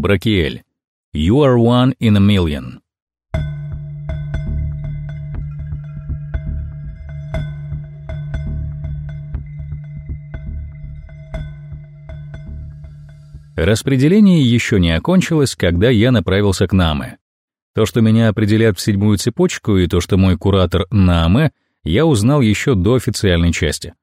Бракиэль. You are one in a million. Распределение еще не окончилось, когда я направился к Наме. То, что меня определят в седьмую цепочку, и то, что мой куратор Наме, я узнал еще до официальной части.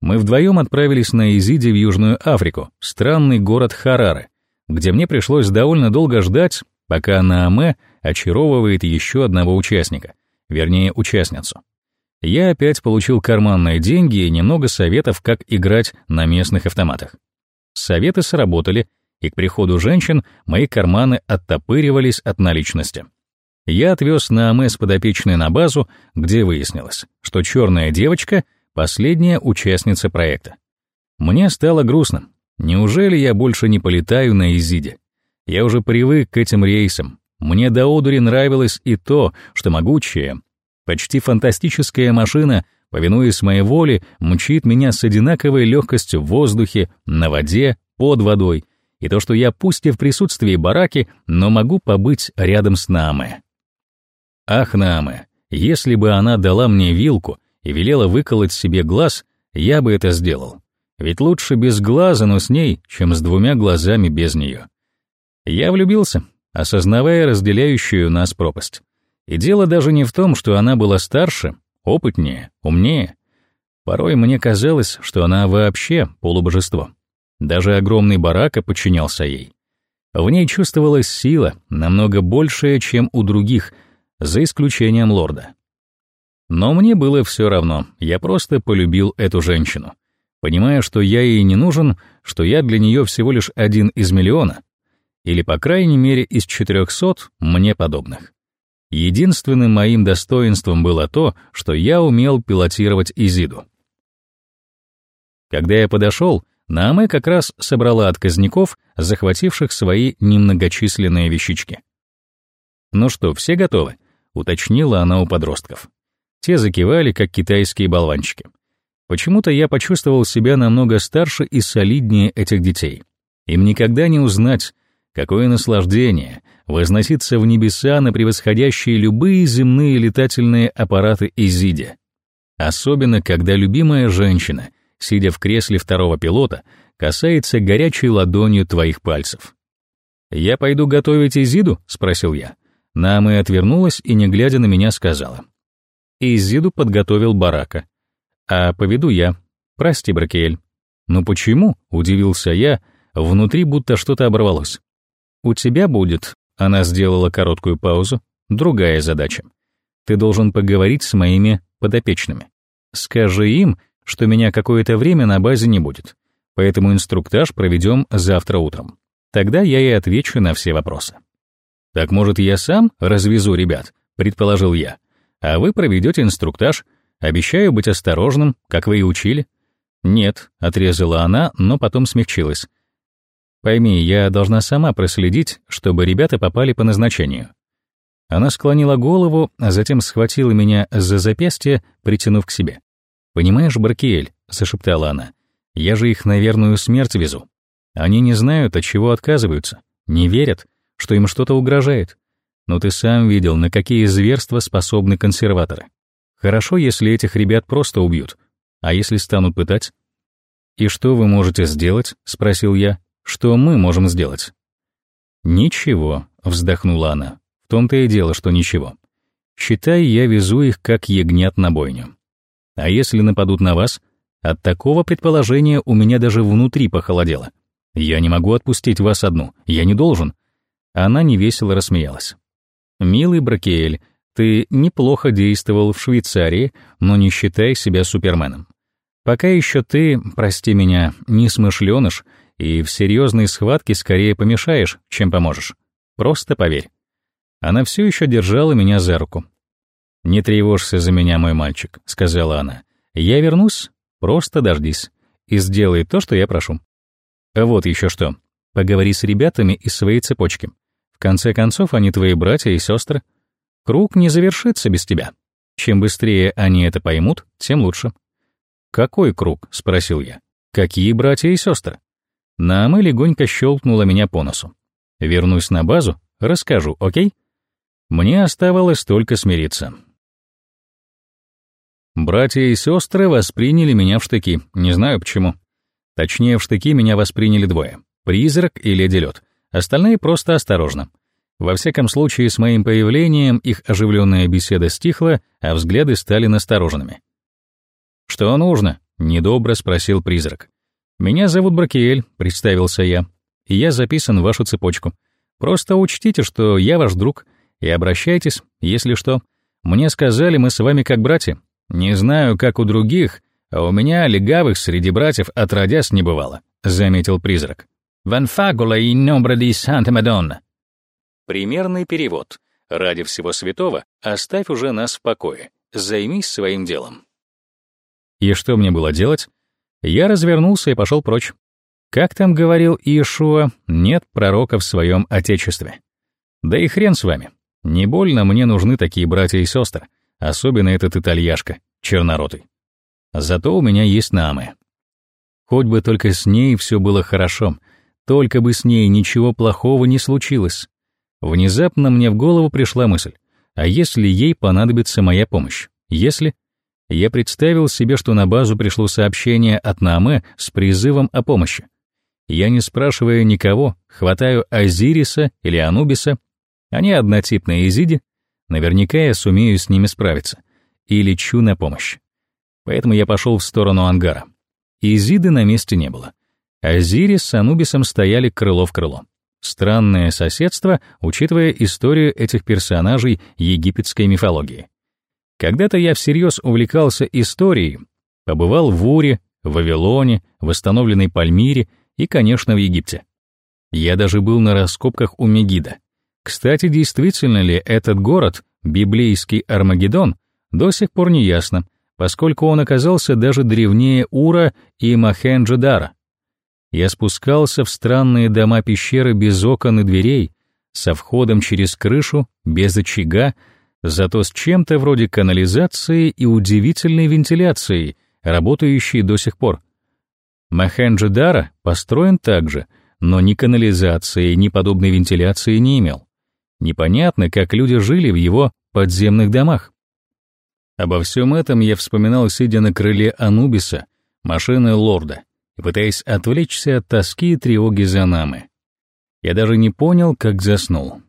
Мы вдвоем отправились на Изиде в Южную Африку, странный город Хараре, где мне пришлось довольно долго ждать, пока Нааме очаровывает еще одного участника, вернее, участницу. Я опять получил карманные деньги и немного советов, как играть на местных автоматах. Советы сработали, и к приходу женщин мои карманы оттопыривались от наличности. Я отвез на АМС подопечной на базу, где выяснилось, что черная девочка — последняя участница проекта. Мне стало грустно. Неужели я больше не полетаю на Изиде? Я уже привык к этим рейсам. Мне до одури нравилось и то, что могучая, почти фантастическая машина, повинуясь моей воле, мчит меня с одинаковой легкостью в воздухе, на воде, под водой, и то, что я пусть и в присутствии бараки, но могу побыть рядом с Нааме. Ах, Нааме, если бы она дала мне вилку и велела выколоть себе глаз, я бы это сделал. Ведь лучше без глаза, но с ней, чем с двумя глазами без нее. Я влюбился, осознавая разделяющую нас пропасть. И дело даже не в том, что она была старше, опытнее, умнее. Порой мне казалось, что она вообще полубожество. Даже огромный барака подчинялся ей. В ней чувствовалась сила, намного большая, чем у других, за исключением лорда. Но мне было все равно, я просто полюбил эту женщину. Понимая, что я ей не нужен, что я для нее всего лишь один из миллиона, или, по крайней мере, из четырехсот мне подобных. Единственным моим достоинством было то, что я умел пилотировать Изиду. Когда я подошел, Нааме как раз собрала отказников, захвативших свои немногочисленные вещички. «Ну что, все готовы?» — уточнила она у подростков. Те закивали, как китайские болванчики. Почему-то я почувствовал себя намного старше и солиднее этих детей. Им никогда не узнать, какое наслаждение возноситься в небеса на превосходящие любые земные летательные аппараты Изиде. Особенно, когда любимая женщина сидя в кресле второго пилота, касается горячей ладонью твоих пальцев. «Я пойду готовить Изиду?» — спросил я. Нама и отвернулась и, не глядя на меня, сказала. Изиду подготовил Барака. «А поведу я. Прости, Бракель». «Ну почему?» — удивился я, внутри будто что-то оборвалось. «У тебя будет», — она сделала короткую паузу, — «другая задача. Ты должен поговорить с моими подопечными. Скажи им, что меня какое-то время на базе не будет, поэтому инструктаж проведем завтра утром. Тогда я и отвечу на все вопросы. «Так, может, я сам развезу ребят?» — предположил я. «А вы проведете инструктаж. Обещаю быть осторожным, как вы и учили». «Нет», — отрезала она, но потом смягчилась. «Пойми, я должна сама проследить, чтобы ребята попали по назначению». Она склонила голову, а затем схватила меня за запястье, притянув к себе. «Понимаешь, Баркиэль», — зашептала она, — «я же их на верную смерть везу. Они не знают, от чего отказываются, не верят, что им что-то угрожает. Но ты сам видел, на какие зверства способны консерваторы. Хорошо, если этих ребят просто убьют, а если станут пытать?» «И что вы можете сделать?» — спросил я. «Что мы можем сделать?» «Ничего», — вздохнула она. «В том-то и дело, что ничего. Считай, я везу их как ягнят на бойню. А если нападут на вас? От такого предположения у меня даже внутри похолодело. Я не могу отпустить вас одну, я не должен. Она невесело рассмеялась. Милый Бракеэль, ты неплохо действовал в Швейцарии, но не считай себя суперменом. Пока еще ты, прости меня, не смышленыш, и в серьезной схватке скорее помешаешь, чем поможешь. Просто поверь. Она все еще держала меня за руку, «Не тревожься за меня, мой мальчик», — сказала она. «Я вернусь, просто дождись, и сделай то, что я прошу». А вот еще что. Поговори с ребятами из своей цепочки. В конце концов, они твои братья и сестры. Круг не завершится без тебя. Чем быстрее они это поймут, тем лучше. «Какой круг?» — спросил я. «Какие братья и сестры?» Наама легонько щелкнула меня по носу. Вернусь на базу, расскажу, окей? Мне оставалось только смириться. Братья и сестры восприняли меня в штыки, не знаю почему. Точнее, в штыки меня восприняли двое — призрак и леди лед. Остальные просто осторожно. Во всяком случае, с моим появлением их оживленная беседа стихла, а взгляды стали настороженными. «Что нужно?» — недобро спросил призрак. «Меня зовут Бракиэль», — представился я, — «и я записан в вашу цепочку. Просто учтите, что я ваш друг, и обращайтесь, если что. Мне сказали, мы с вами как братья. Не знаю, как у других, а у меня легавых среди братьев отродясь не бывало, заметил призрак. Ван фагула и номбра ди Санта Мадонна. Примерный перевод. Ради всего святого, оставь уже нас в покое. Займись своим делом. И что мне было делать? Я развернулся и пошел прочь. Как там говорил Иешуа, нет пророка в своем отечестве. Да и хрен с вами. Не больно мне нужны такие братья и сестры особенно этот итальяшка, черноротый. Зато у меня есть Намы. Хоть бы только с ней все было хорошо, только бы с ней ничего плохого не случилось. Внезапно мне в голову пришла мысль, а если ей понадобится моя помощь? Если... Я представил себе, что на базу пришло сообщение от Нааме с призывом о помощи. Я, не спрашивая никого, хватаю Азириса или Анубиса, они однотипные Изиди, Наверняка я сумею с ними справиться. И лечу на помощь. Поэтому я пошел в сторону ангара. Изиды на месте не было. Азирис с Анубисом стояли крыло в крыло. Странное соседство, учитывая историю этих персонажей египетской мифологии. Когда-то я всерьез увлекался историей, побывал в Уре, в Вавилоне, восстановленной Пальмире и, конечно, в Египте. Я даже был на раскопках у Мегида. Кстати, действительно ли этот город, библейский Армагеддон, до сих пор не ясно, поскольку он оказался даже древнее Ура и Махенджадара. Я спускался в странные дома пещеры без окон и дверей, со входом через крышу, без очага, зато с чем-то вроде канализации и удивительной вентиляцией, работающей до сих пор. Махенджадара построен так же, но ни канализации, ни подобной вентиляции не имел. Непонятно, как люди жили в его подземных домах. Обо всем этом я вспоминал, сидя на крыле Анубиса, машины лорда, пытаясь отвлечься от тоски и тревоги за нами. Я даже не понял, как заснул.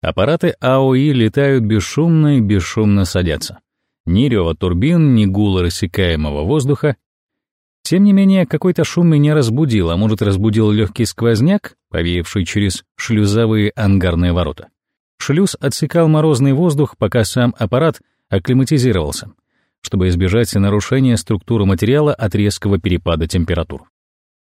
Аппараты АОИ летают бесшумно и бесшумно садятся. Ни рева турбин, ни гула рассекаемого воздуха, тем не менее, какой-то шум меня разбудил, а может, разбудил легкий сквозняк, повеявший через шлюзовые ангарные ворота. Шлюз отсекал морозный воздух, пока сам аппарат акклиматизировался, чтобы избежать нарушения структуры материала от резкого перепада температур.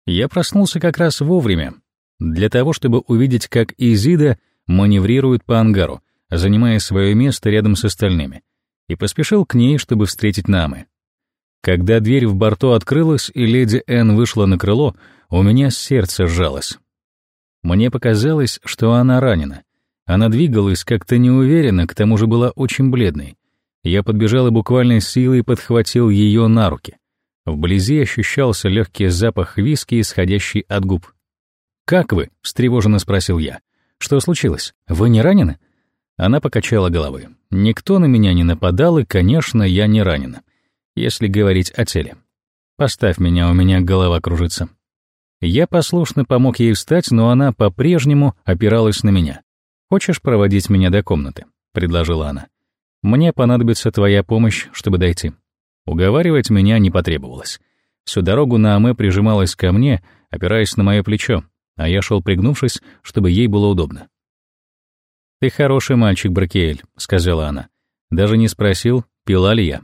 Я проснулся как раз вовремя, для того, чтобы увидеть, как Изида маневрирует по ангару, занимая свое место рядом с остальными, и поспешил к ней, чтобы встретить Намы. Когда дверь в борту открылась и леди Энн вышла на крыло, у меня сердце сжалось. Мне показалось, что она ранена. Она двигалась как-то неуверенно, к тому же была очень бледной. Я подбежал и буквально силой подхватил ее на руки. Вблизи ощущался легкий запах виски, исходящий от губ. «Как вы?» — встревоженно спросил я. «Что случилось? Вы не ранены?» Она покачала головой. «Никто на меня не нападал, и, конечно, я не ранена если говорить о теле. Поставь меня, у меня голова кружится. Я послушно помог ей встать, но она по-прежнему опиралась на меня. «Хочешь проводить меня до комнаты?» — предложила она. «Мне понадобится твоя помощь, чтобы дойти». Уговаривать меня не потребовалось. Всю дорогу Нааме прижималась ко мне, опираясь на мое плечо, а я шел пригнувшись, чтобы ей было удобно. «Ты хороший мальчик, Бракеэль», — сказала она. Даже не спросил, пила ли я.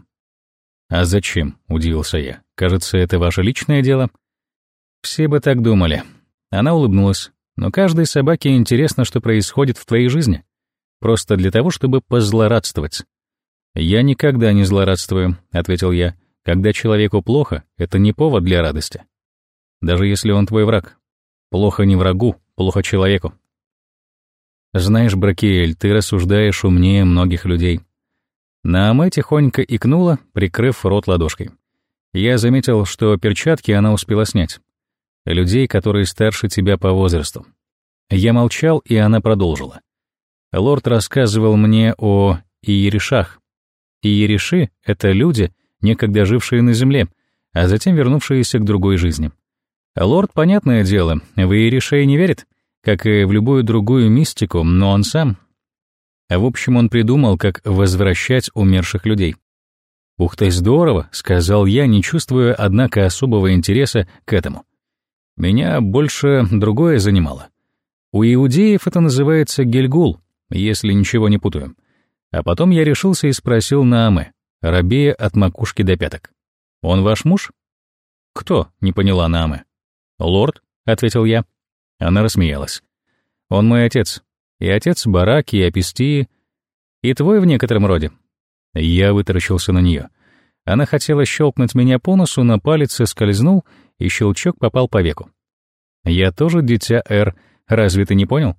«А зачем?» — удивился я. «Кажется, это ваше личное дело?» «Все бы так думали». Она улыбнулась. «Но каждой собаке интересно, что происходит в твоей жизни. Просто для того, чтобы позлорадствовать». «Я никогда не злорадствую», — ответил я. «Когда человеку плохо, это не повод для радости. Даже если он твой враг. Плохо не врагу, плохо человеку». «Знаешь, Бракиэль, ты рассуждаешь умнее многих людей. Нааме тихонько икнула, прикрыв рот ладошкой. Я заметил, что перчатки она успела снять. людей, которые старше тебя по возрасту. Я молчал, и она продолжила. Лорд рассказывал мне о иеришах. Иериши — это люди, некогда жившие на земле, а затем вернувшиеся к другой жизни. Лорд, понятное дело, в иеришей не верит, как и в любую другую мистику, но он сам. В общем, он придумал, как возвращать умерших людей. «Ух ты, здорово», — сказал я, не чувствуя, однако, особого интереса к этому. Меня больше другое занимало. У иудеев это называется гельгул, если ничего не путаю. А потом я решился и спросил Нааме, рабея от макушки до пяток. «Он ваш муж?» «Кто?» — не поняла Нааме. «Лорд», — ответил я. Она рассмеялась. «Он мой отец. И отец Бараки, и Апистии, и твой в некотором роде. Я вытаращился на нее. Она хотела щелкнуть меня по носу, но палец скользнул, и щелчок попал по веку. «Я тоже дитя Эр, разве ты не понял?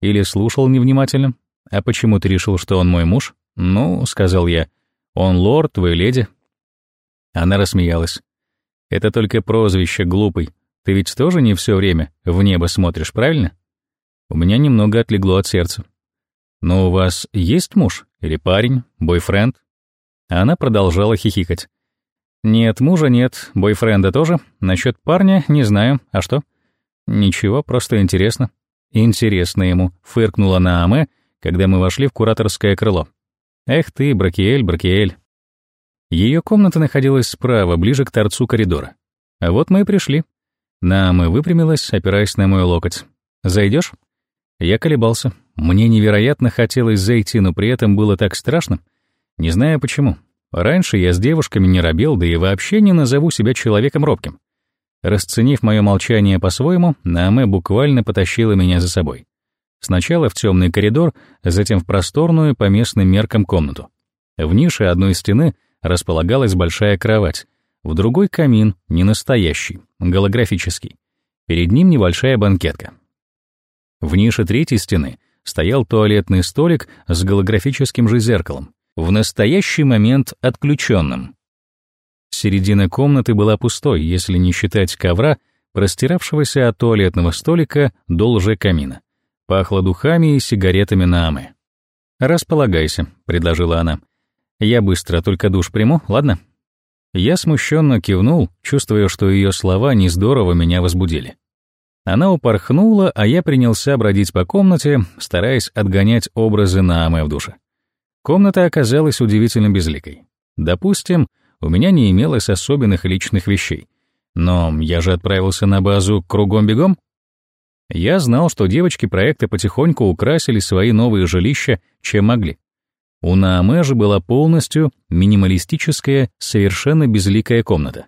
Или слушал невнимательно? А почему ты решил, что он мой муж? Ну, — сказал я, — он лорд, твой леди». Она рассмеялась. «Это только прозвище, глупый. Ты ведь тоже не все время в небо смотришь, правильно?» У меня немного отлегло от сердца. «Но у вас есть муж? Или парень? Бойфренд?» Она продолжала хихикать. «Нет, мужа нет, бойфренда тоже. Насчет парня не знаю. А что?» «Ничего, просто интересно». «Интересно ему», — фыркнула Нааме, когда мы вошли в кураторское крыло. «Эх ты, Бракиэль, Бракиэль». Ее комната находилась справа, ближе к торцу коридора. А вот мы и пришли. Нааме выпрямилась, опираясь на мой локоть. «Зайдешь?» Я колебался. Мне невероятно хотелось зайти, но при этом было так страшно. Не знаю почему. Раньше я с девушками не робел, да и вообще не назову себя человеком робким. Расценив мое молчание по-своему, Нааме буквально потащила меня за собой. Сначала в темный коридор, затем в просторную по местным меркам комнату. В нише одной стены располагалась большая кровать, в другой камин, не настоящий, голографический. Перед ним небольшая банкетка. В нише третьей стены стоял туалетный столик с голографическим же зеркалом, в настоящий момент отключенным. Середина комнаты была пустой, если не считать ковра, простиравшегося от туалетного столика до лжекамина. Пахло духами и сигаретами на амы. «Располагайся», — предложила она. «Я быстро только душ приму, ладно?» Я смущенно кивнул, чувствуя, что ее слова не здорово меня возбудили. Она упорхнула, а я принялся бродить по комнате, стараясь отгонять образы Наамы в душе. Комната оказалась удивительно безликой. Допустим, у меня не имелось особенных личных вещей. Но я же отправился на базу кругом-бегом. Я знал, что девочки проекта потихоньку украсили свои новые жилища, чем могли. У Нааме же была полностью минималистическая, совершенно безликая комната.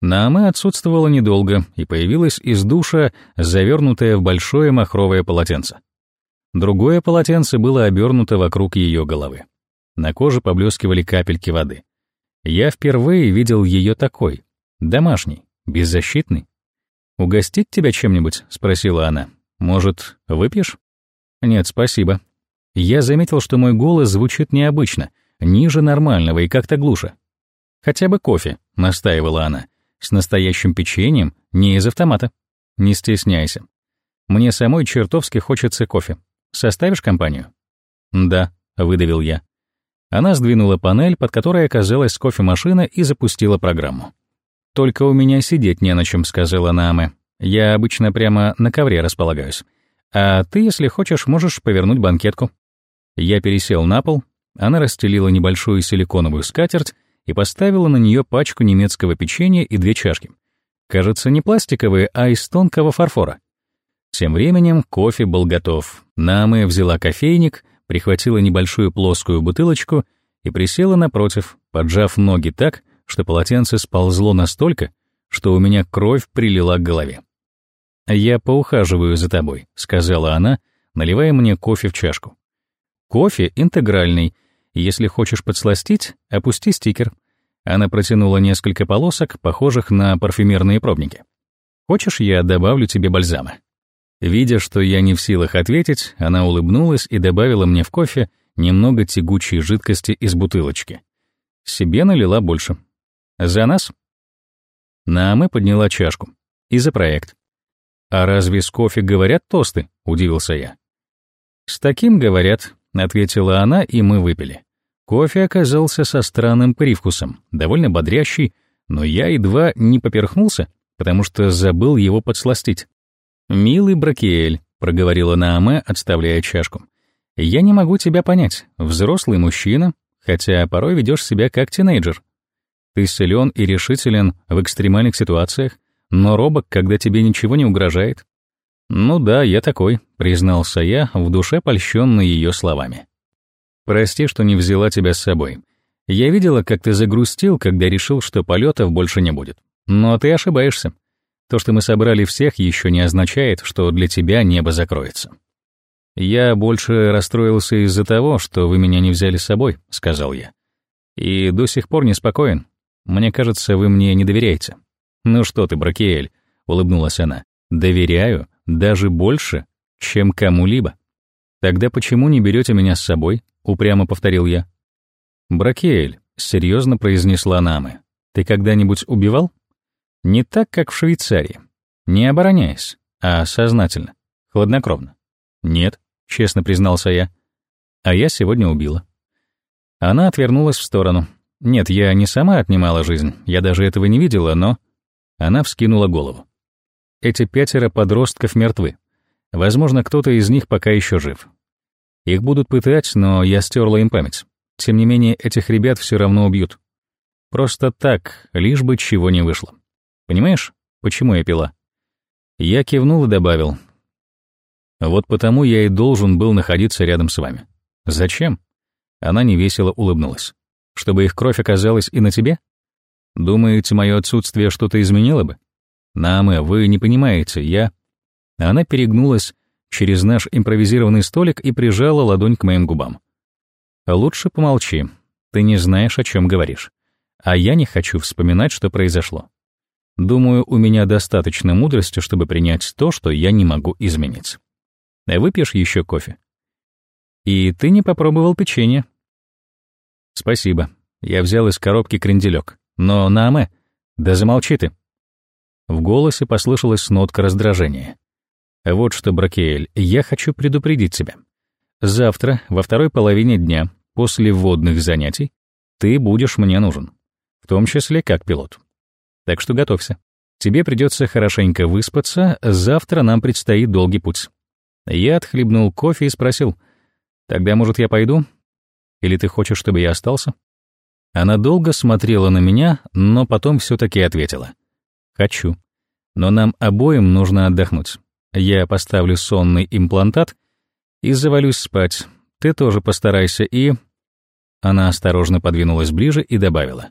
Нааме отсутствовала недолго и появилась из душа, завернутая в большое махровое полотенце. Другое полотенце было обернуто вокруг ее головы. На коже поблескивали капельки воды. Я впервые видел ее такой, домашней, беззащитной. «Угостить тебя чем-нибудь?» — спросила она. «Может, выпьешь?» «Нет, спасибо». Я заметил, что мой голос звучит необычно, ниже нормального и как-то глуше. «Хотя бы кофе», — настаивала она. С настоящим печеньем, не из автомата. Не стесняйся. Мне самой чертовски хочется кофе. Составишь компанию? Да, выдавил я. Она сдвинула панель, под которой оказалась кофемашина и запустила программу. «Только у меня сидеть не на чем», — сказала Нааме. «Я обычно прямо на ковре располагаюсь. А ты, если хочешь, можешь повернуть банкетку». Я пересел на пол, она расстелила небольшую силиконовую скатерть и поставила на нее пачку немецкого печенья и две чашки. Кажется, не пластиковые, а из тонкого фарфора. Тем временем кофе был готов. Наме взяла кофейник, прихватила небольшую плоскую бутылочку и присела напротив, поджав ноги так, что полотенце сползло настолько, что у меня кровь прилила к голове. «Я поухаживаю за тобой», — сказала она, наливая мне кофе в чашку. «Кофе интегральный, если хочешь подсластить, опусти стикер. Она протянула несколько полосок, похожих на парфюмерные пробники. Хочешь, я добавлю тебе бальзама? Видя, что я не в силах ответить, она улыбнулась и добавила мне в кофе немного тягучей жидкости из бутылочки. Себе налила больше. За нас? Нааме подняла чашку. И за проект. А разве с кофе говорят тосты? Удивился я. С таким говорят, ответила она, и мы выпили. Кофе оказался со странным привкусом, довольно бодрящий, но я едва не поперхнулся, потому что забыл его подсластить. «Милый Бракиэль», — проговорила Нааме, отставляя чашку, — «я не могу тебя понять. Взрослый мужчина, хотя порой ведешь себя как тинейджер. Ты силен и решителен в экстремальных ситуациях, но робок, когда тебе ничего не угрожает. Ну да, я такой, признался я, в душе польщенный ее словами. Прости, что не взяла тебя с собой. Я видела, как ты загрустил, когда решил, что полетов больше не будет. Но ты ошибаешься. То, что мы собрали всех, еще не означает, что для тебя небо закроется. Я больше расстроился из-за того, что вы меня не взяли с собой, сказал я. И до сих пор неспокоен. Мне кажется, вы мне не доверяете. Ну что ты, Бракиэль, улыбнулась она. Доверяю даже больше, чем кому-либо. Тогда почему не берете меня с собой? упрямо повторил я. Бракиэль, серьезно произнесла Намы. Ты когда-нибудь убивал? Не так, как в Швейцарии. Не обороняясь, а сознательно, хладнокровно. Нет, честно признался я. А я сегодня убила. Она отвернулась в сторону. Нет, я не сама отнимала жизнь, я даже этого не видела, но... Она вскинула голову. Эти пятеро подростков мертвы. Возможно, кто-то из них пока еще жив. Их будут пытать, но я стерла им память. Тем не менее, этих ребят все равно убьют. Просто так, лишь бы чего не вышло. Понимаешь, почему я пила? Я кивнул и добавил. Вот потому я и должен был находиться рядом с вами. Зачем? Она невесело улыбнулась. Чтобы их кровь оказалась и на тебе? Думаете, мое отсутствие что-то изменило бы? Наме, вы не понимаете, я... Она перегнулась через наш импровизированный столик и прижала ладонь к моим губам. Лучше помолчи. Ты не знаешь, о чем говоришь. А я не хочу вспоминать, что произошло. Думаю, у меня достаточно мудрости, чтобы принять то, что я не могу изменить. Выпьешь еще кофе? И ты не попробовал печенье? Спасибо. Я взял из коробки кренделек. Но, Наме, да замолчи ты. В голосе послышалась нотка раздражения. Вот что, Бракеэль, я хочу предупредить тебя. Завтра, во второй половине дня, после вводных занятий, ты будешь мне нужен. В том числе как пилот. Так что готовься. Тебе придется хорошенько выспаться, завтра нам предстоит долгий путь. Я отхлебнул кофе и спросил, «Тогда, может, я пойду? Или ты хочешь, чтобы я остался?» Она долго смотрела на меня, но потом все-таки ответила. «Хочу. Но нам обоим нужно отдохнуть. Я поставлю сонный имплантат и завалюсь спать. Ты тоже постарайся и...» Она осторожно подвинулась ближе и добавила.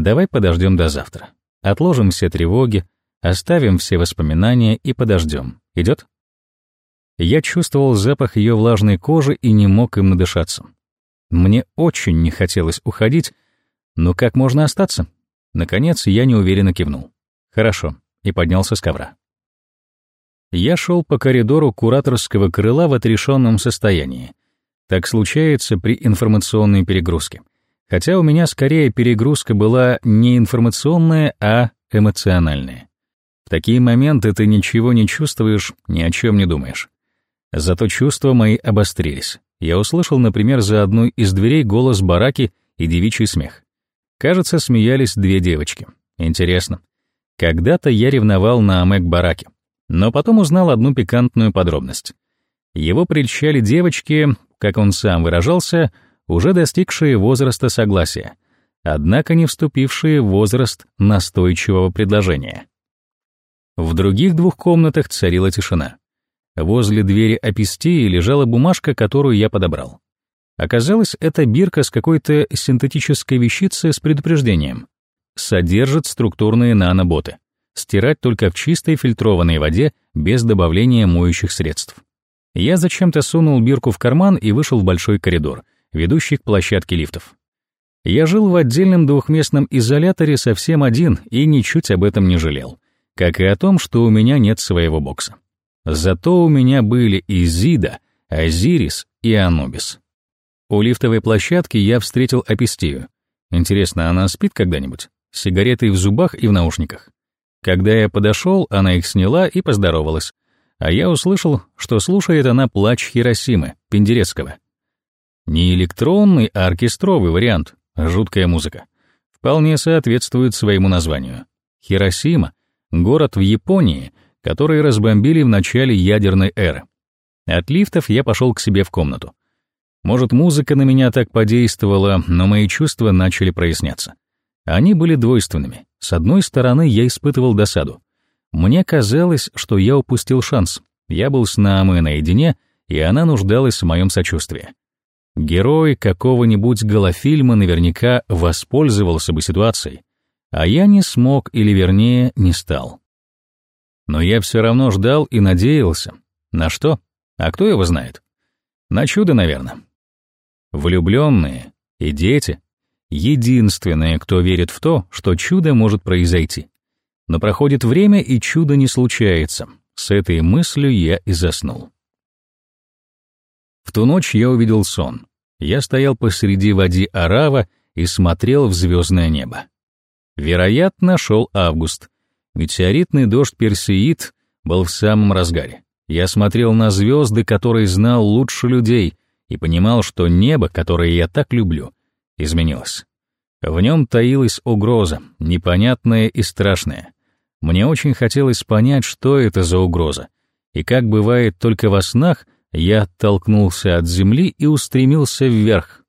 Давай подождем до завтра. Отложим все тревоги, оставим все воспоминания и подождем. Идет? Я чувствовал запах ее влажной кожи и не мог им надышаться. Мне очень не хотелось уходить, но как можно остаться? Наконец, я неуверенно кивнул. Хорошо, и поднялся с ковра. Я шел по коридору кураторского крыла в отрешенном состоянии. Так случается при информационной перегрузке хотя у меня скорее перегрузка была не информационная, а эмоциональная. В такие моменты ты ничего не чувствуешь, ни о чем не думаешь. Зато чувства мои обострились. Я услышал, например, за одной из дверей голос бараки и девичий смех. Кажется, смеялись две девочки. Интересно. Когда-то я ревновал на Амек бараке, но потом узнал одну пикантную подробность. Его прельщали девочки, как он сам выражался, уже достигшие возраста согласия, однако не вступившие в возраст настойчивого предложения. В других двух комнатах царила тишина. Возле двери апистии лежала бумажка, которую я подобрал. Оказалось, это бирка с какой-то синтетической вещицей с предупреждением. Содержит структурные наноботы. Стирать только в чистой фильтрованной воде без добавления моющих средств. Я зачем-то сунул бирку в карман и вышел в большой коридор, ведущий к площадке лифтов. Я жил в отдельном двухместном изоляторе совсем один и ничуть об этом не жалел, как и о том, что у меня нет своего бокса. Зато у меня были и Зида, Азирис и Анубис. У лифтовой площадки я встретил Апистию. Интересно, она спит когда-нибудь? С сигаретой в зубах и в наушниках. Когда я подошел, она их сняла и поздоровалась, а я услышал, что слушает она плач Хиросимы, Пендерецкого. Не электронный, а оркестровый вариант, жуткая музыка. Вполне соответствует своему названию. Хиросима — город в Японии, который разбомбили в начале ядерной эры. От лифтов я пошел к себе в комнату. Может, музыка на меня так подействовала, но мои чувства начали проясняться. Они были двойственными. С одной стороны, я испытывал досаду. Мне казалось, что я упустил шанс. Я был с Наамой наедине, и она нуждалась в моем сочувствии. Герой какого-нибудь голофильма наверняка воспользовался бы ситуацией, а я не смог, или вернее, не стал. Но я все равно ждал и надеялся. На что? А кто его знает? На чудо, наверное. Влюбленные и дети — единственные, кто верит в то, что чудо может произойти. Но проходит время, и чудо не случается. С этой мыслью я и заснул. В ту ночь я увидел сон. Я стоял посреди води Арава и смотрел в звездное небо. Вероятно, шел август. Метеоритный дождь Персеид был в самом разгаре. Я смотрел на звезды, которые знал лучше людей, и понимал, что небо, которое я так люблю, изменилось. В нем таилась угроза, непонятная и страшная. Мне очень хотелось понять, что это за угроза. И как бывает только во снах, я оттолкнулся от земли и устремился вверх.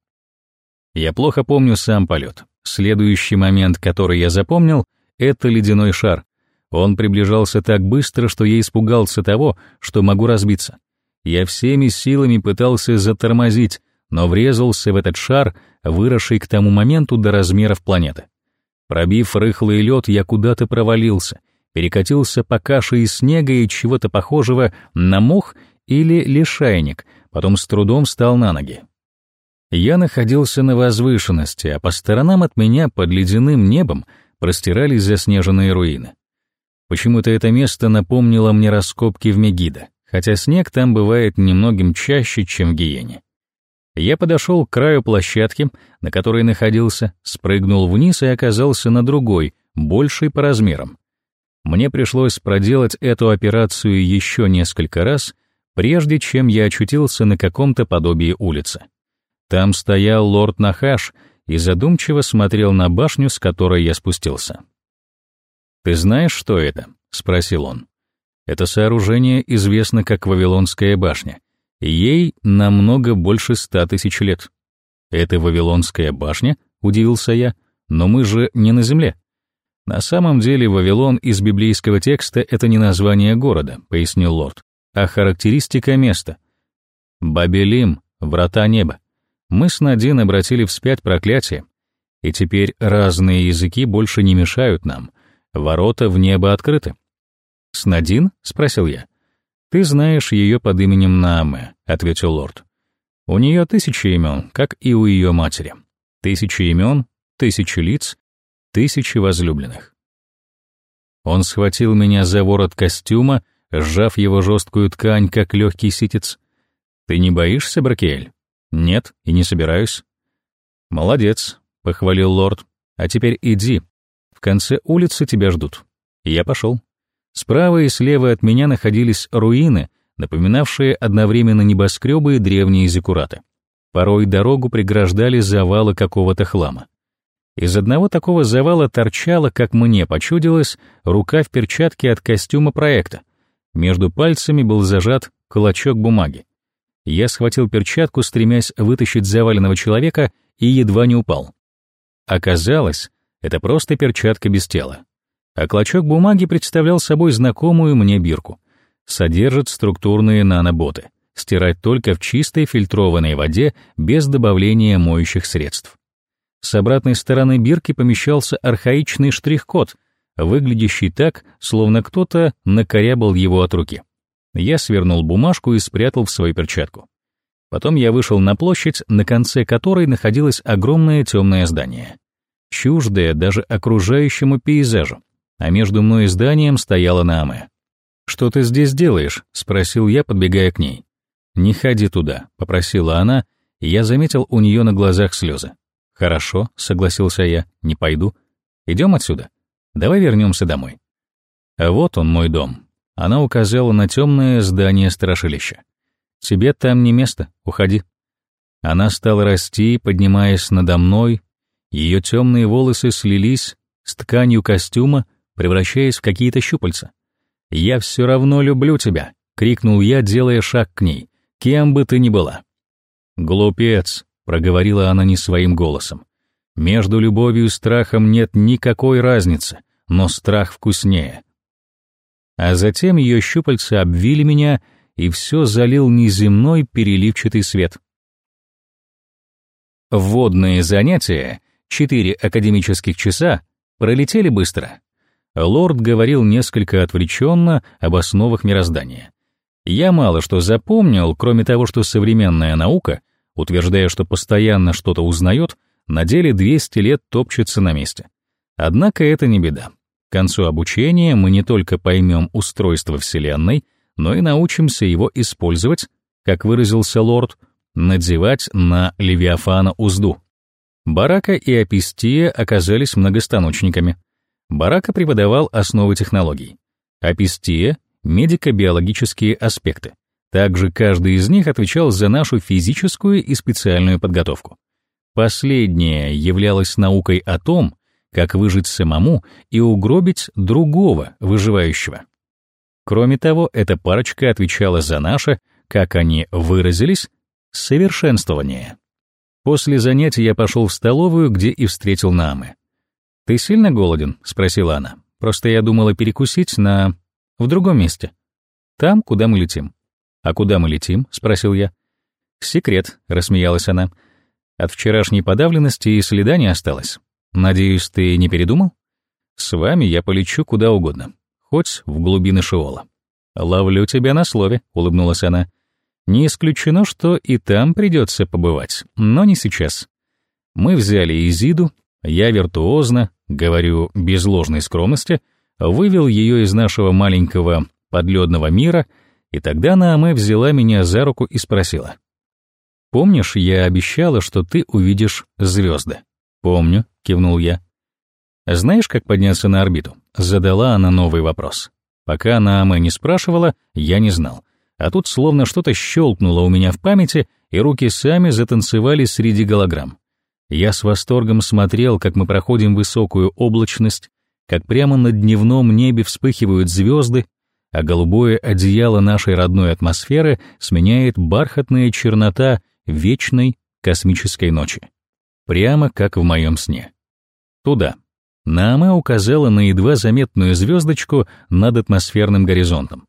Я плохо помню сам полет. Следующий момент, который я запомнил, это ледяной шар. Он приближался так быстро, что я испугался того, что могу разбиться. Я всеми силами пытался затормозить, но врезался в этот шар, выросший к тому моменту до размеров планеты. Пробив рыхлый лед, я куда-то провалился, перекатился по каше из снега и чего-то похожего на мох или лишайник, потом с трудом встал на ноги. Я находился на возвышенности, а по сторонам от меня под ледяным небом простирались заснеженные руины. Почему-то это место напомнило мне раскопки в Мегидо, хотя снег там бывает немногим чаще, чем в Гиене. Я подошел к краю площадки, на которой находился, спрыгнул вниз и оказался на другой, большей по размерам. Мне пришлось проделать эту операцию еще несколько раз, прежде чем я очутился на каком-то подобии улицы. Там стоял лорд Нахаш и задумчиво смотрел на башню, с которой я спустился. «Ты знаешь, что это?» — спросил он. «Это сооружение известно как Вавилонская башня, ей намного больше ста тысяч лет». «Это Вавилонская башня?» — удивился я. «Но мы же не на земле». «На самом деле Вавилон из библейского текста — это не название города», — пояснил лорд а характеристика места. Бабелим, врата неба. Мы с Надин обратили вспять проклятие, и теперь разные языки больше не мешают нам. Ворота в небо открыты. «С Надин?» — спросил я. «Ты знаешь ее под именем Нааме», — ответил лорд. «У нее тысячи имен, как и у ее матери. Тысячи имен, тысячи лиц, тысячи возлюбленных». Он схватил меня за ворот костюма сжав его жесткую ткань, как легкий ситец. «Ты не боишься, Бракель?» «Нет, и не собираюсь». «Молодец», — похвалил лорд. «А теперь иди. В конце улицы тебя ждут». Я пошел. Справа и слева от меня находились руины, напоминавшие одновременно небоскребы и древние зекураты. Порой дорогу преграждали завалы какого-то хлама. Из одного такого завала торчала, как мне почудилось, рука в перчатке от костюма проекта, между пальцами был зажат клочок бумаги. Я схватил перчатку, стремясь вытащить заваленного человека, и едва не упал. Оказалось, это просто перчатка без тела. А клочок бумаги представлял собой знакомую мне бирку. Содержит структурные наноботы. Стирать только в чистой фильтрованной воде без добавления моющих средств. С обратной стороны бирки помещался архаичный штрих-код — выглядящий так, словно кто-то накорябал его от руки. Я свернул бумажку и спрятал в свою перчатку. Потом я вышел на площадь, на конце которой находилось огромное темное здание. Чуждое даже окружающему пейзажу, а между мной и зданием стояла Нааме. «Что ты здесь делаешь?» — спросил я, подбегая к ней. «Не ходи туда», — попросила она, и я заметил у нее на глазах слезы. «Хорошо», — согласился я, — «не пойду. Идем отсюда». Давай вернемся домой. Вот он, мой дом. Она указала на темное здание страшилища. Тебе там не место, уходи. Она стала расти, поднимаясь надо мной, ее темные волосы слились с тканью костюма, превращаясь в какие-то щупальца. «Я все равно люблю тебя», — крикнул я, делая шаг к ней, кем бы ты ни была. «Глупец», — проговорила она не своим голосом. «Между любовью и страхом нет никакой разницы, но страх вкуснее». А затем ее щупальца обвили меня, и все залил неземной переливчатый свет. Вводные занятия, четыре академических часа, пролетели быстро. Лорд говорил несколько отвлеченно об основах мироздания. Я мало что запомнил, кроме того, что современная наука, утверждая, что постоянно что-то узнает, на деле 200 лет топчется на месте. Однако это не беда. К концу обучения мы не только поймем устройство Вселенной, но и научимся его использовать, как выразился лорд, надевать на Левиафана узду. Барака и Апистия оказались многостаночниками. Барака преподавал основы технологий. Апистия медико-биологические аспекты. Также каждый из них отвечал за нашу физическую и специальную подготовку. Последняя являлась наукой о том, как выжить самому и угробить другого выживающего. Кроме того, эта парочка отвечала за наше, как они выразились, совершенствование. После занятий я пошел в столовую, где и встретил Намы. «Ты сильно голоден?» — спросила она. «Просто я думала перекусить на в другом месте. Там, куда мы летим. А куда мы летим? спросил я. Секрет, рассмеялась она. От вчерашней подавленности и следа не осталось. Надеюсь, ты не передумал? С вами я полечу куда угодно, хоть в глубины Шиола. Ловлю тебя на слове, улыбнулась она. Не исключено, что и там придется побывать, но не сейчас. Мы взяли Изиду, я виртуозно, говорю без ложной скромности, вывел ее из нашего маленького подледного мира, и тогда Нааме взяла меня за руку и спросила. «Помнишь, я обещала, что ты увидишь звезды?» «Помню», — кивнул я. «Знаешь, как подняться на орбиту?» — задала она новый вопрос. Пока Нааме не спрашивала, я не знал. А тут словно что-то щелкнуло у меня в памяти, и руки сами затанцевали среди голограмм. Я с восторгом смотрел, как мы проходим высокую облачность, как прямо на дневном небе вспыхивают звезды, а голубое одеяло нашей родной атмосферы сменяет бархатная чернота вечной космической ночи. Прямо как в моем сне. Туда. Наама указала на едва заметную звездочку над атмосферным горизонтом.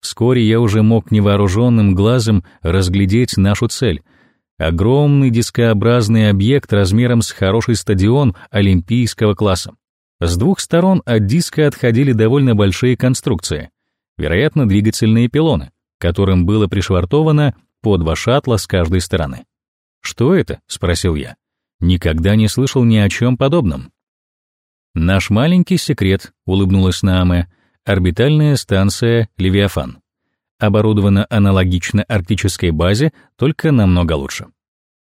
Вскоре я уже мог невооруженным глазом разглядеть нашу цель — огромный дискообразный объект размером с хороший стадион олимпийского класса. С двух сторон от диска отходили довольно большие конструкции, вероятно, двигательные пилоны, которым было пришвартовано по два шаттла с каждой стороны. «Что это?» — спросил я. «Никогда не слышал ни о чем подобном». «Наш маленький секрет», — улыбнулась Нааме, — «орбитальная станция «Левиафан». Оборудована аналогично арктической базе, только намного лучше».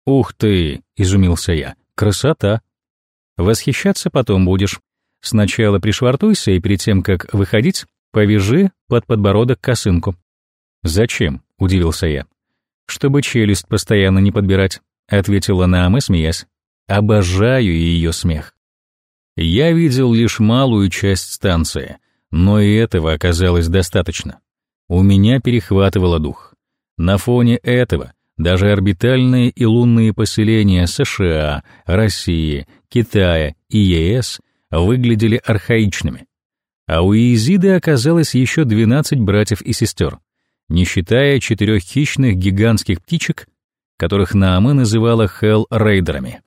«Ух ты!» — изумился я. «Красота!» «Восхищаться потом будешь», Сначала пришвартуйся и перед тем, как выходить, повяжи под подбородок косынку. «Зачем?» — удивился я. «Чтобы челюсть постоянно не подбирать», — ответила Нааме, смеясь. «Обожаю ее смех». Я видел лишь малую часть станции, но и этого оказалось достаточно. У меня перехватывало дух. На фоне этого даже орбитальные и лунные поселения США, России, Китая и ЕС выглядели архаичными. А у Иезиды оказалось еще 12 братьев и сестер, не считая четырех хищных гигантских птичек, которых Наамы называла Хелл-рейдерами.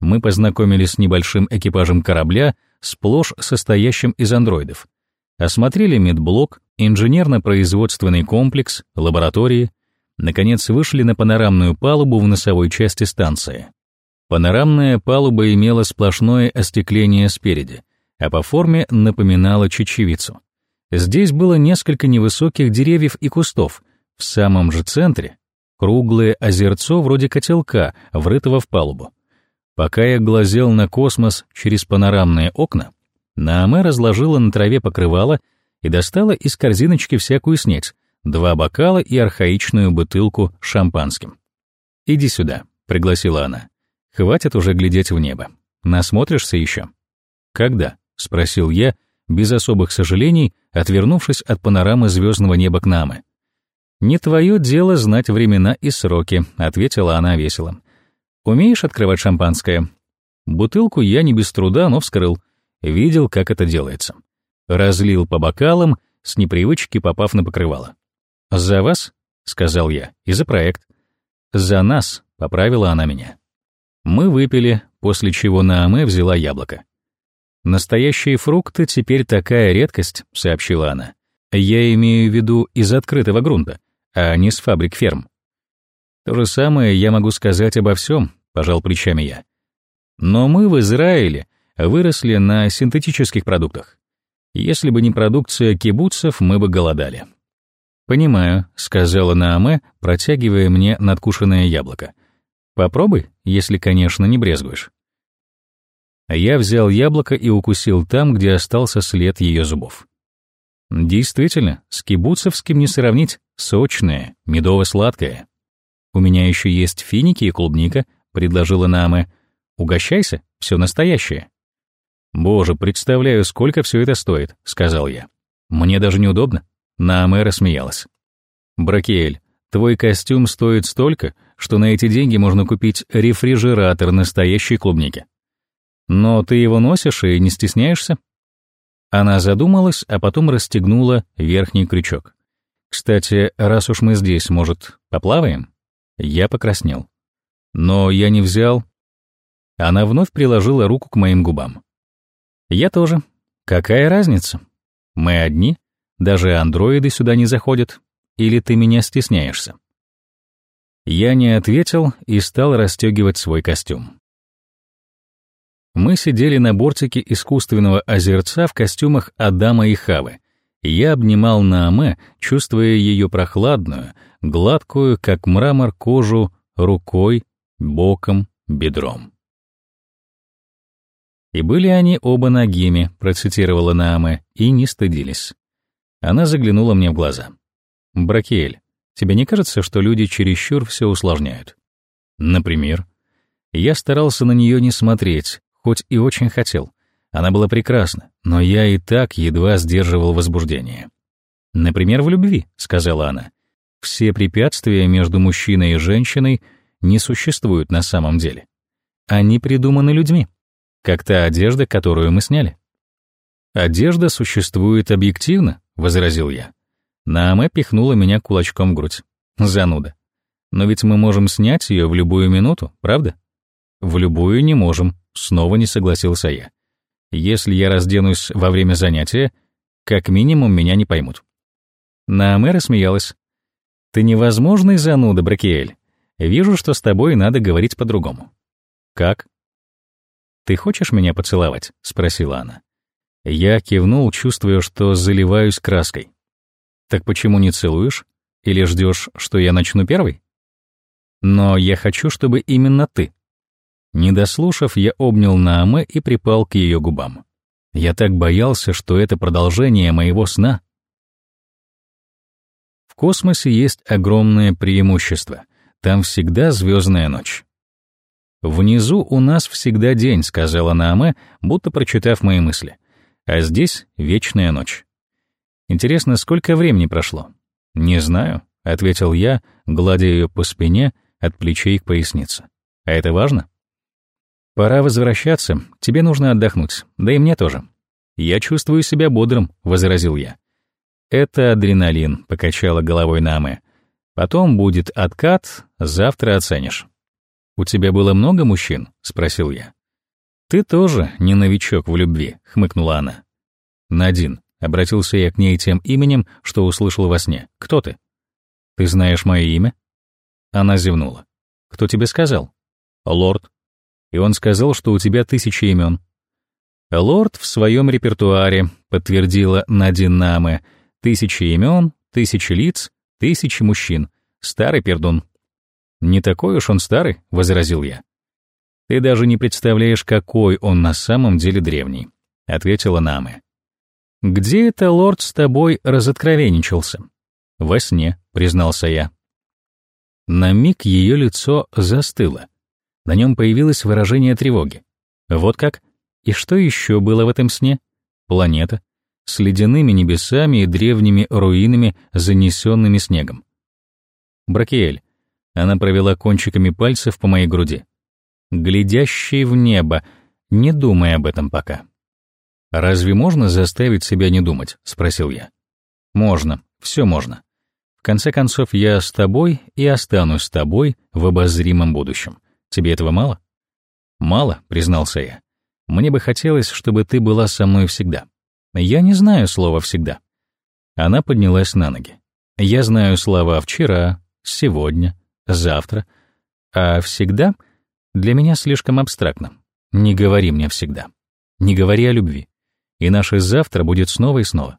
Мы познакомились с небольшим экипажем корабля, сплошь состоящим из андроидов. Осмотрели медблок, инженерно-производственный комплекс, лаборатории, наконец вышли на панорамную палубу в носовой части станции. Панорамная палуба имела сплошное остекление спереди, а по форме напоминала чечевицу. Здесь было несколько невысоких деревьев и кустов. В самом же центре — круглое озерцо вроде котелка, врытого в палубу. Пока я глазел на космос через панорамные окна, Нааме разложила на траве покрывало и достала из корзиночки всякую снеть, два бокала и архаичную бутылку шампанским. «Иди сюда», — пригласила она. «Хватит уже глядеть в небо. Насмотришься еще?» «Когда?» — спросил я, без особых сожалений, отвернувшись от панорамы звездного неба к Намы. «Не твое дело знать времена и сроки», — ответила она весело. «Умеешь открывать шампанское?» Бутылку я не без труда, но вскрыл. Видел, как это делается. Разлил по бокалам, с непривычки попав на покрывало. «За вас?» — сказал я. «И за проект». «За нас», — поправила она меня. Мы выпили, после чего Нааме взяла яблоко. «Настоящие фрукты теперь такая редкость», — сообщила она. «Я имею в виду из открытого грунта, а не с фабрик ферм». «То же самое я могу сказать обо всем», — пожал плечами я. «Но мы в Израиле выросли на синтетических продуктах. Если бы не продукция кибуцев, мы бы голодали». «Понимаю», — сказала Нааме, протягивая мне надкушенное яблоко. «Попробуй, если, конечно, не брезгуешь». Я взял яблоко и укусил там, где остался след ее зубов. Действительно, с кибуцевским не сравнить, сочное, медово-сладкое. «У меня еще есть финики и клубника», — предложила Нааме. «Угощайся, все настоящее». «Боже, представляю, сколько все это стоит», — сказал я. «Мне даже неудобно». Нааме рассмеялась. «Бракель, твой костюм стоит столько, что на эти деньги можно купить рефрижератор настоящей клубники. Но ты его носишь и не стесняешься?» Она задумалась, а потом расстегнула верхний крючок. «Кстати, раз уж мы здесь, может, поплаваем?» Я покраснел. «Но я не взял...» Она вновь приложила руку к моим губам. «Я тоже. Какая разница? Мы одни, даже андроиды сюда не заходят. Или ты меня стесняешься?» Я не ответил и стал расстегивать свой костюм. Мы сидели на бортике искусственного озерца в костюмах Адама и Хавы. Я обнимал Нааме, чувствуя ее прохладную, гладкую, как мрамор, кожу рукой, боком, бедром. «И были они оба нагими», — процитировала Нааме, — «и не стыдились». Она заглянула мне в глаза. «Бракель, тебе не кажется, что люди чересчур все усложняют?» «Например?» Я старался на нее не смотреть, хоть и очень хотел. Она была прекрасна, но я и так едва сдерживал возбуждение. «Например, в любви», — сказала она. «Все препятствия между мужчиной и женщиной не существуют на самом деле. Они придуманы людьми, как та одежда, которую мы сняли». «Одежда существует объективно», — возразил я. Нааме пихнула меня кулачком в грудь. Зануда. «Но ведь мы можем снять ее в любую минуту, правда?» «В любую не можем», Снова не согласился я. Если я разденусь во время занятия, как минимум меня не поймут. Нааме рассмеялась. «Ты невозможный зануда, Бракиэль. Вижу, что с тобой надо говорить по-другому». «Как?» «Ты хочешь меня поцеловать?» — спросила она. Я кивнул, чувствуя, что заливаюсь краской. «Так почему не целуешь? Или ждешь, что я начну первый?» «Но я хочу, чтобы именно ты», не дослушав, я обнял Нааме и припал к ее губам. Я так боялся, что это продолжение моего сна. В космосе есть огромное преимущество. Там всегда звездная ночь. «Внизу у нас всегда день», — сказала Нааме, будто прочитав мои мысли. «А здесь вечная ночь». Интересно, сколько времени прошло? «Не знаю», — ответил я, гладя ее по спине от плечей к пояснице. «А это важно?» «Пора возвращаться, тебе нужно отдохнуть, да и мне тоже». «Я чувствую себя бодрым», — возразил я. «Это адреналин», — покачала головой Намы. «Потом будет откат, завтра оценишь». «У тебя было много мужчин?» — спросил я. «Ты тоже не новичок в любви», — хмыкнула она. «Надин», — обратился я к ней тем именем, что услышал во сне. «Кто ты?» «Ты знаешь мое имя?» Она зевнула. «Кто тебе сказал?» «Лорд» и он сказал, что у тебя тысячи имен. Лорд в своем репертуаре, подтвердила Надин Наме, тысячи имен, тысячи лиц, тысячи мужчин. Старый пердун. Не такой уж он старый, возразил я. Ты даже не представляешь, какой он на самом деле древний, ответила Наме. Где это лорд с тобой разоткровенничался? Во сне, признался я. На миг ее лицо застыло. На нем появилось выражение тревоги. Вот как? И что еще было в этом сне? Планета с ледяными небесами и древними руинами, занесенными снегом. Бракиэль. Она провела кончиками пальцев по моей груди. Глядящий в небо, не думай об этом пока. «Разве можно заставить себя не думать?» — спросил я. «Можно, все можно. В конце концов, я с тобой и останусь с тобой в обозримом будущем. Тебе этого мало?» «Мало», — признался я. «Мне бы хотелось, чтобы ты была со мной всегда. Я не знаю слова «всегда». Она поднялась на ноги. Я знаю слова «вчера», «сегодня», «завтра», а «всегда» для меня слишком абстрактно. Не говори мне «всегда». Не говори о любви и наше завтра будет снова и снова.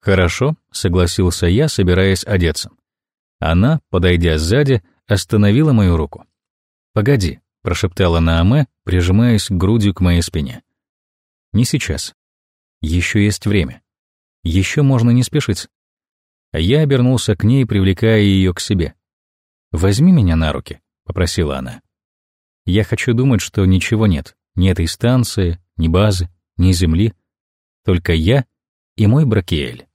Хорошо, согласился я, собираясь одеться. Она, подойдя сзади, остановила мою руку. Погоди, прошептала Нааме, прижимаясь грудью к моей спине. Не сейчас. Еще есть время. Еще можно не спешить. Я обернулся к ней, привлекая ее к себе. «Возьми меня на руки», — попросила она. «Я хочу думать, что ничего нет. Ни этой станции, ни базы, ни земли, только я и мой Бракиэль.